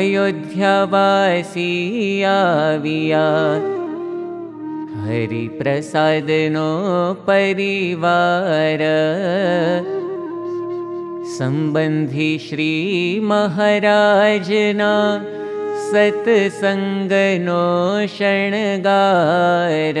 अयोध्यावासिया हरिप्रसादनो परिवार सम्बन्धि श्रीमहाराजना सत्सङ्गनो शणगार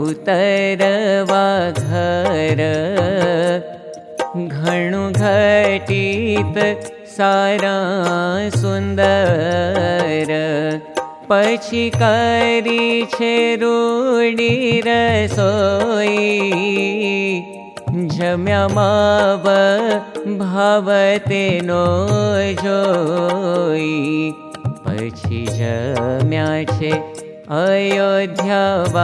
उतरवा घर। घणु घटित सारा सुन्दर। पछी करी छे रूडी रसोई जम्या माव भावते नो जोई पछी जम्या छे अयोध्यावासी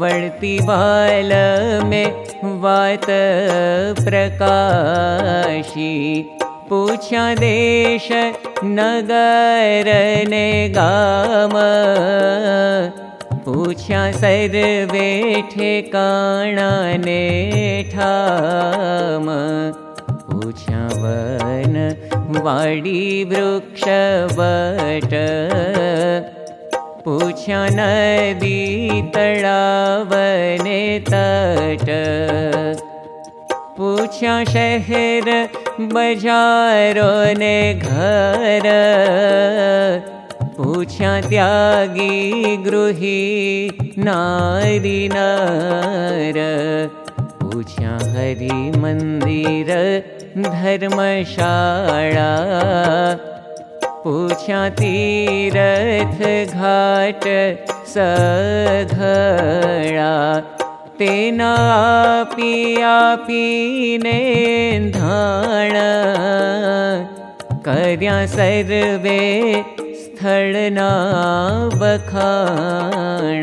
वळति बाल में वात प्रकाशी। पूछ्या देश नगर ने गाम पूछ्या सर्वे ठेकाणा ने ठाम। पूछ्या वन वाडी वृक्ष नदी तळावने तट। पूछ्या शहर बजारो ने घर। पूछ्या त्यागी गृही नारी नर। पूछ्या हरि मंदिर धर्मशाला। पूछ्या तीरथ घाट सघड़ा तेना पिया पीने धाण। कर्या सर्वे स्थळना बखाण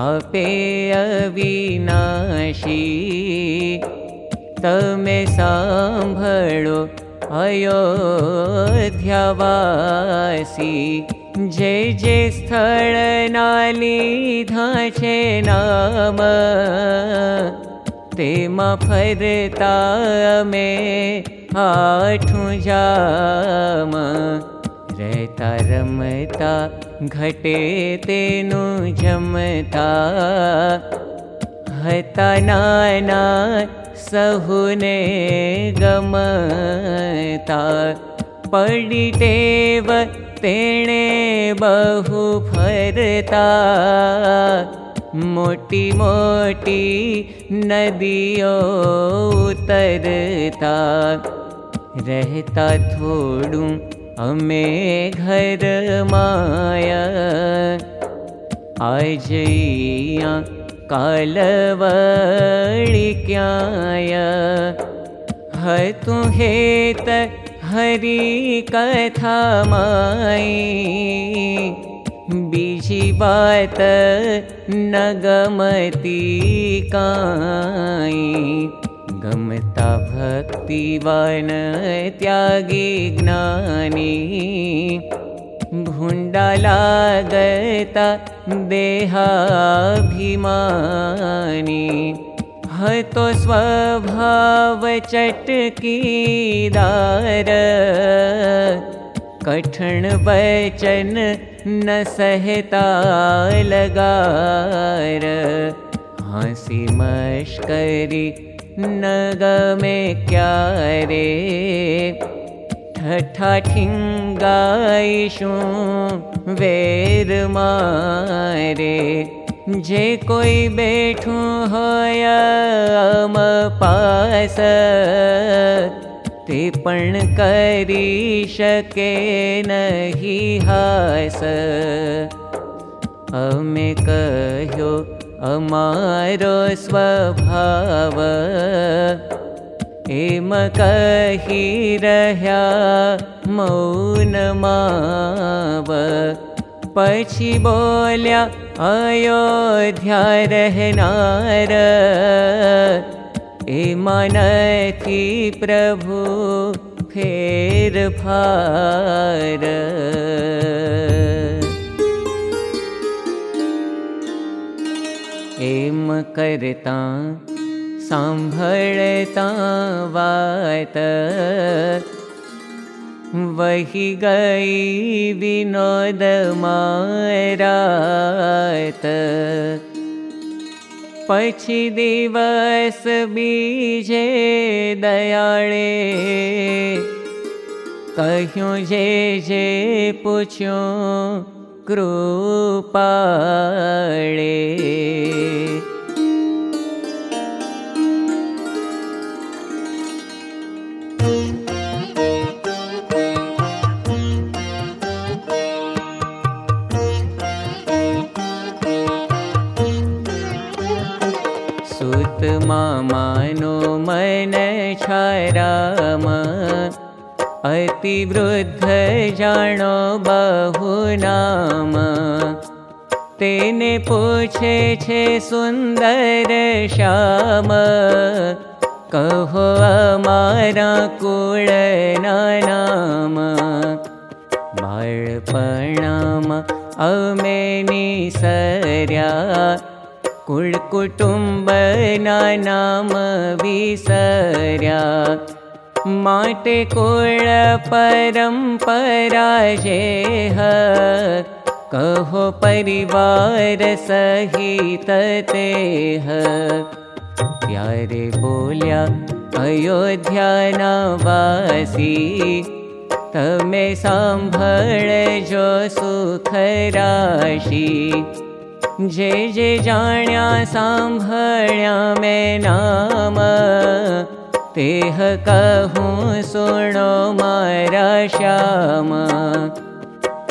आपे अविनाशी तमे साम्भळो अयोध्यावासी। जे जे स्थळ नालीधा छे नाम तेमा फरता मे आठू जाम रहता रमता घटे तेनु जमता। हता नाना सहुने गमता। पड़ी टेव तेणे बहु फरता। मोटी मोटी नदियों उतरता। रहता थोड़ू अमे घर माया। आज कालवळि क्याय। हतु हेत हरि कथा माई बीजी बात न गमती काई गमता भक्तिवान त्यागी ज्ञानी। भुण्डा लागता देहाभिमानी। हतो स्वभाव चटकीदार कठण वचन न सहता लगार। हसी मश्करी क्यारे ठठा ठिंगाईशु वेर मारे। जे कोई बैठू होया अम पास ते पण करी शके नहीं हास। अमे कह्यो अमारो स्वभाव एम कही रह्या मौन माव पछी बोल्या अयोध्या रहनार। एमनथी प्रभु फेर फार एम करता सांभळता वात वही गई विनोद मारात पछी दिवस बीजे दयाळे। कह्यूं जे पूछ्यो कृपाळे अति वृद्ध जानो बहु नाम तेने पूछे छे सुंदर श्याम कहो अमारा कुल नाम। बाळपणाम अमेनी सर्या कुटुम्ब नाम विसर्या माटे कुळ परम्परा जेह। कहो परिवार सहित तेह। प्यारे बोल्या अयोध्या वासी तमे सांभळ जो सुख राशि। जे जे जाण्या सांभण्या में नाम तेह कहूँ सुनो मारा श्याम।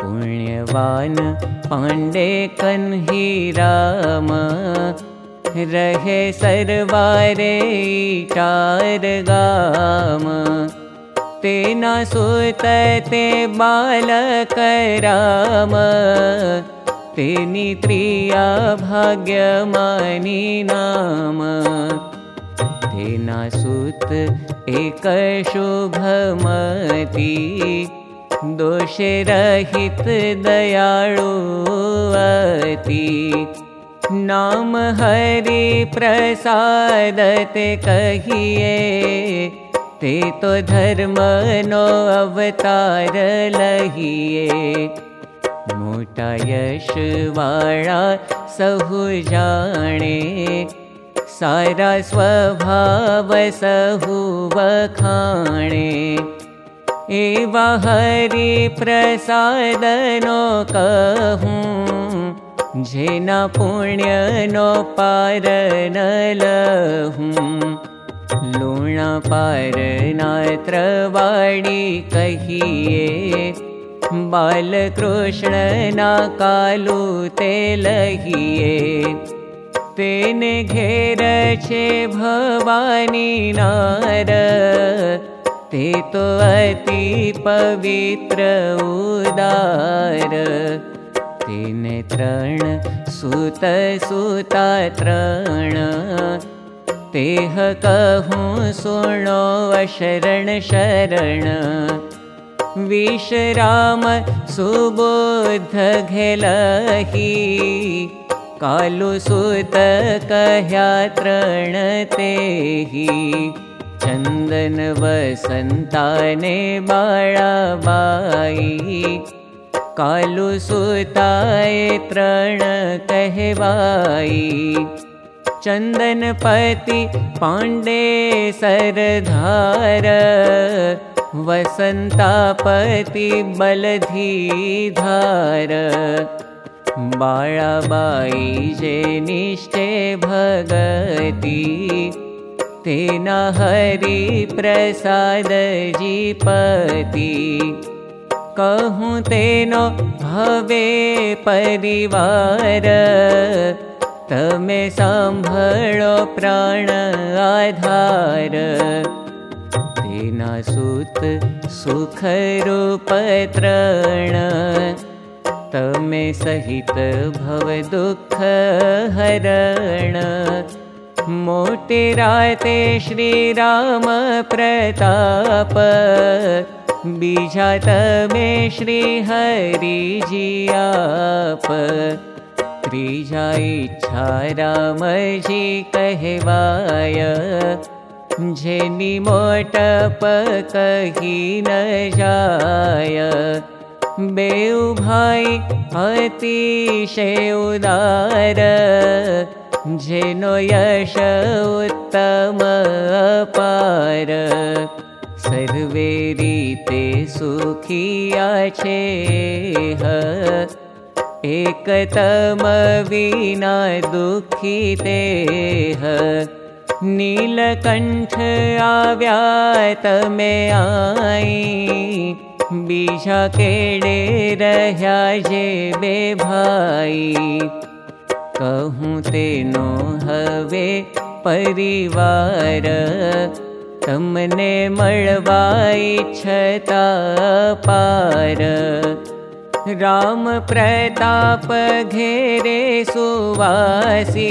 पुण्यवान पांडे कन्ही राम। रहे सरवारे टार गाम। तेना सुत ते बालक राम। तेनी प्रिया भाग्यमानी नाम। तेना सुत एक शुभमती दोषे रहित दयाळुवती नाम हरि प्रसादते कहिए ते तो धर्म नो अवतार लहिए मोटा यशवाळा सहु जाणे सारा स्वभाव सहु वखाणे एवा हरि प्रसादनो कहूँ जेना पुण्य नो पार न लहूँ। लूणा पार नात्रवाड़ी कहिए बालकृष्ण ना कालू ते लहिए भवानी नार ते तो अति पवित्र उदार। तेने तृण सुत सुता तृण तेह कहूँ सुनो शरण। विश्राम सुबोध घेलही कालु सुत कह्या तृण तेहि चन्दन वसन्ताने बाळाबाई कालु सुताय तृण कहवाई। चन्दनपति पाण्डे सरधार। वसन्तापति बलधीधार बाळाबाई जे निष्ठे भगति तेना हरि प्रसाद जीपति कहूँ तेनो भवे परिवार तमे साम्भळो प्राण आधार. तेना सूत सुखरूपत्रण तमे सहित भव दुःख हरण। मोटे राते श्रीराम प्रताप। बीजा तमे श्रीहरिजी आप। त्रिजा इच्छा रामजी कहवाय जेनी मोटप कही न जाय बेउ भाई अतिशय उत्तम अपार। सर्वे रीते सुखिया छे एकतम विना दुखी नीलकण्ठ आव्या तमे आई बीजा भाई। कहूँ तेनो हवे परिवार छता पार। राम प्रताप घेरे सुवासी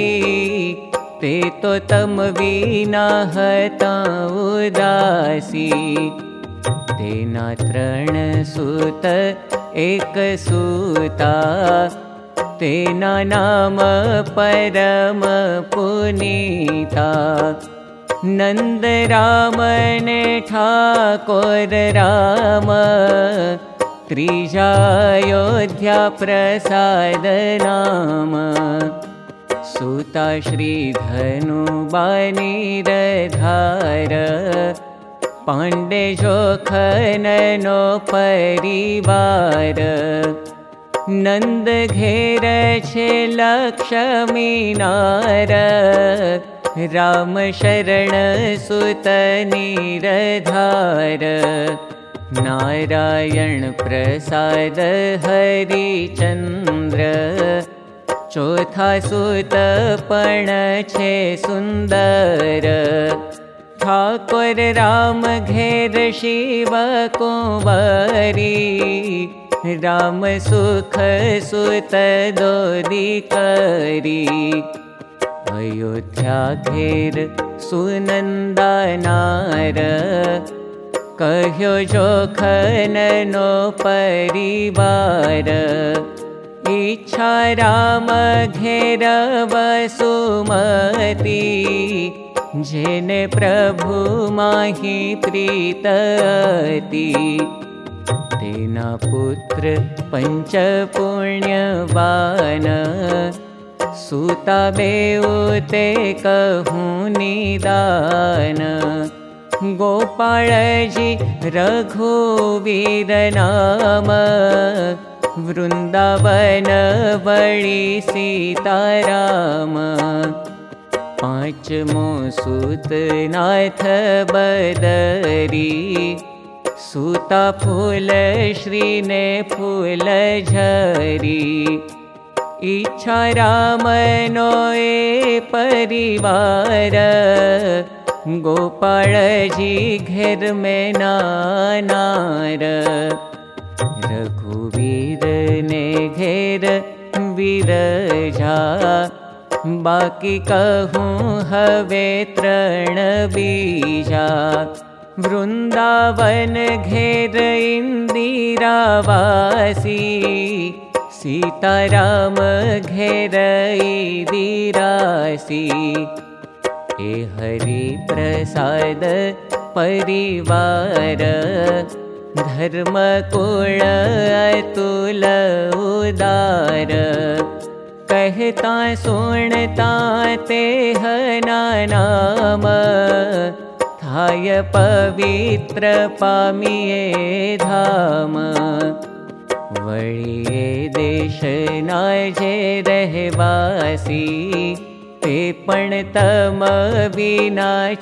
ते तो तम विना हता उदासी तेना तृण सुत एक सूता तेना नाम परम पुनीता। नन्द राम ने ठाकुर राम त्रिजायोध्या प्रसाद नाम। सुता श्रीधनु बानिरधार पाण्डे जोखननो परिवार। राम शरण सुत निरधार। नारायण प्रसाद हरिचन्द्र चौथा छे सुन्दर ठाकुर राम घेर शिव कुंवरी राम सुख सुत दोरी करी। अयोध्या घेर सुनन्दानार कह्यो जोखननो परिवार। इच्छा राम घेर वसुमती जेने प्रभु माहि प्रीतति तेना पुत्र पञ्चपुण्यवान। सुता बेउते कहूँ निदान। गोपाळजी रघुवीर नाम वृन्दावन वळि सीताराम पाँचमो सुतनाथ बदरी। सुता फूल श्रीने फूल झरी। इच्छा रामनो ए परिवार। गोपाळजी घेर ने घेर विरजा बाकी कहूँ हवे तृण बीजा वृन्दावन घेर इंदिरावासी सीताराम घेर दिरासी हरि प्रसाद परिवार धर्मकुळ अतुल उदार कहता सुनता ते नाम। थाय पवित्र पामिये धाम। वळिये देश नाजे रहवासी ते पण तम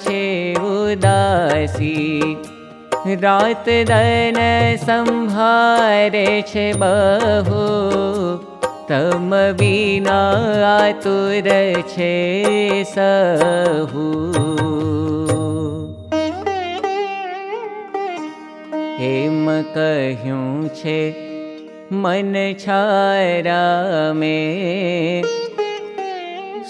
छे उदासी। रात दन संभारे छे बहु तम छे सहू। हेम कह्यूं छे मन छारा में।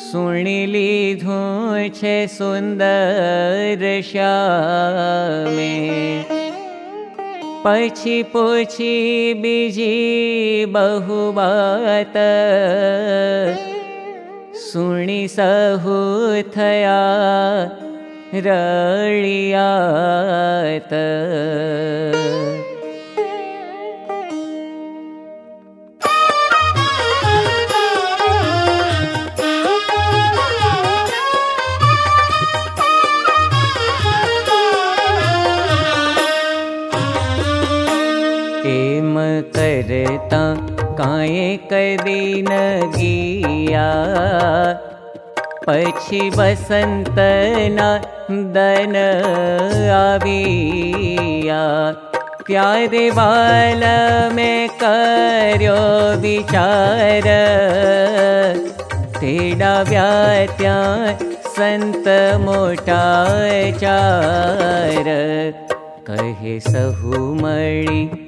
सुनी लीधुं छे सुंदर श्यामे पछी पोछी बीजी बहु बात सुनी सहु थया रळियात काए कदी न गिया पछी बसंतना दन आविया। प्यारे बाल में कर्यो विचार। तेड़ा व्यात्या संत मोटा चार। कहे सहु मणि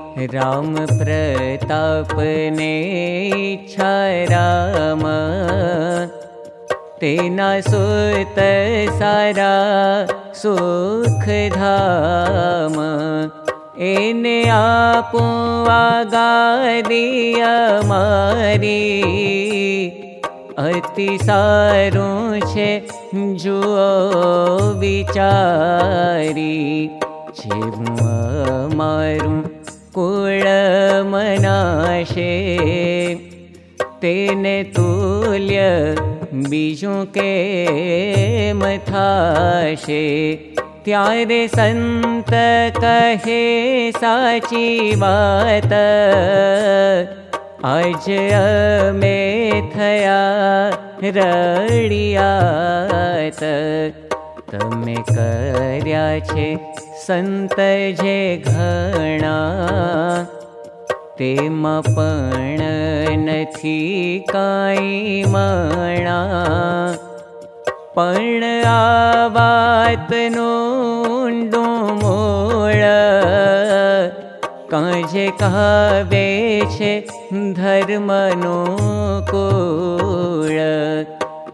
राम प्रताप ने इच्छा राम तेना सुत सारा सुख धाम। एने आपो आगादी अमारी अति सारूं छे जुओ विचारी। जेवूं अमारूं कुळ मनाशे। तेने तुल्य बीजों के मथाशे। त्यारे संत कहे साची बात। आज में थया रड़ियात तमे कर्या छे संत जे घणा तेमा पण नथी काई मणा पण आ वातनो ऊंडो मोळ काजे कहावे छे धर्मनो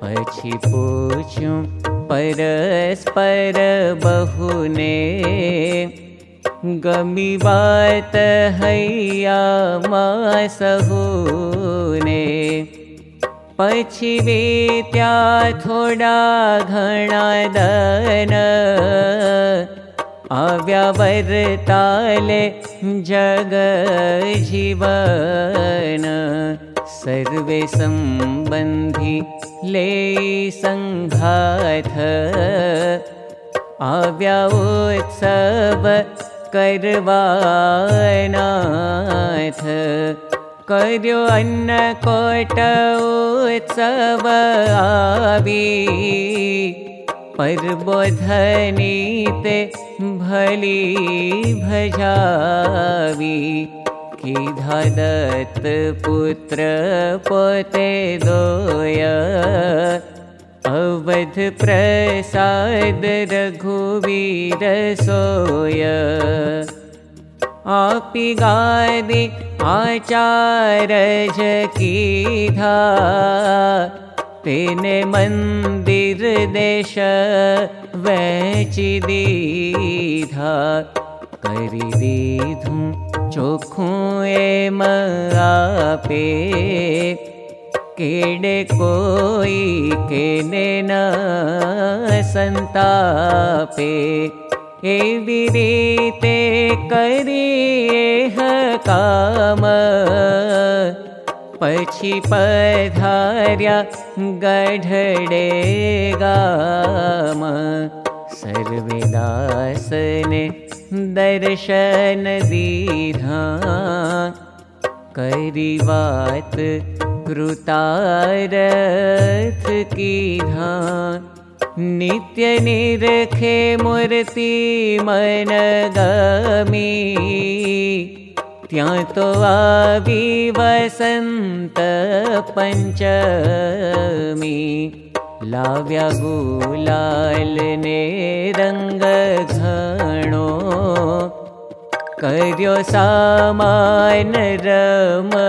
पशि पूच पर बहु ने गमी बात हैया मा सह ने पश्या था गणा दन आ वर्ता ले जग जीवन सर्वे संबन्धि ले सङ्घाथ आव्या उत्सव करवानाथ। कर्यो अन्नकोट उत्सव आवी। परबोधनीते भली भजावी दत्त पुत्र पोते दोय। अवध प्रसाद रघुवीर सोय। आपि गादि आचारज कीधा तेने मंदिर देश वेची दीधा। करी दीधू चोखू एम आपे। केडे कोई केने न संतापे। एवी रीते करिए काम पछी पधार्या गढडे गाम सर्वदासन दर्शन दीधा। कैरिवात् कृतारथ कीधा नित्य निरखे मूर्ति कि न्यनिर्खे मूर्तिमनगमि त्यतु वसन्त पञ्चमी लाव्या गुलाल ने रङ्गो को सामायन रमतो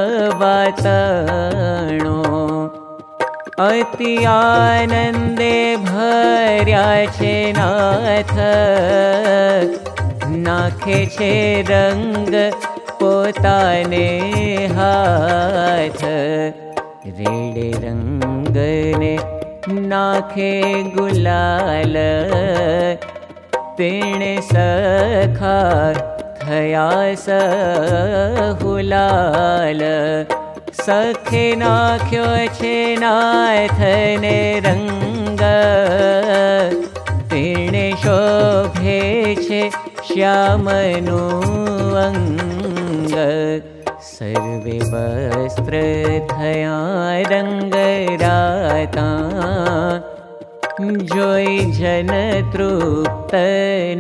अति आनन्दे भर्या छे नाथ नाखे छे रङ्ग पोताने हाथ। रेडे रङ्गने नाखे गुलाल पिण सखा थया सहुलाल। सखे नाख्यो छे नाथने रङ्ग रङ्गे शोभे छे श्यामनु अङ्ग सर्वे वस्त्र थया रङ्गराता जोई जन तृप्त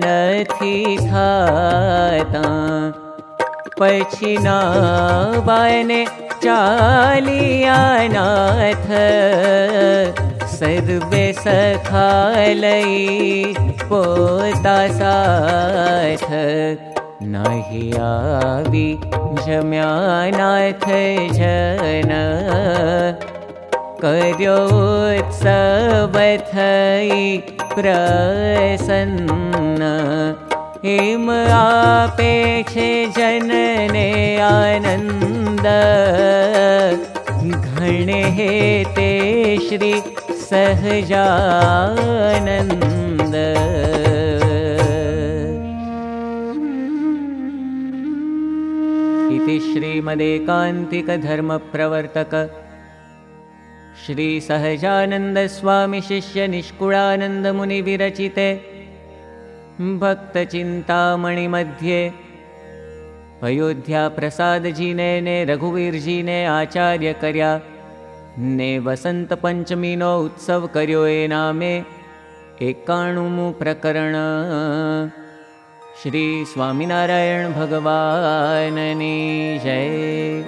नथी थाता पछिना बाने चालिया नाथ सर्वे सखालई पोता साथ नहि आवी जम्यानाथ जन कर्योत्सव थै प्रसन्न। हेम आपे छे जनने आनन्द। घणे ते श्री सहजानन्द श्रीमदेकान्तिकधर्मप्रवर्तक। श्रीसहजानन्दस्वामिशिष्यनिष्कुळानन्दमुनिविरचिते भक्तचिन्तामणिमध्ये अयोध्याप्रसादजीने ने रघुवीरजीने आचार्य कर्या ने वसन्तपञ्चमीनो उत्सव कर्यो ए नामे एकाणुमु प्रकरण श्री स्वामिनारायण भगवाननी जय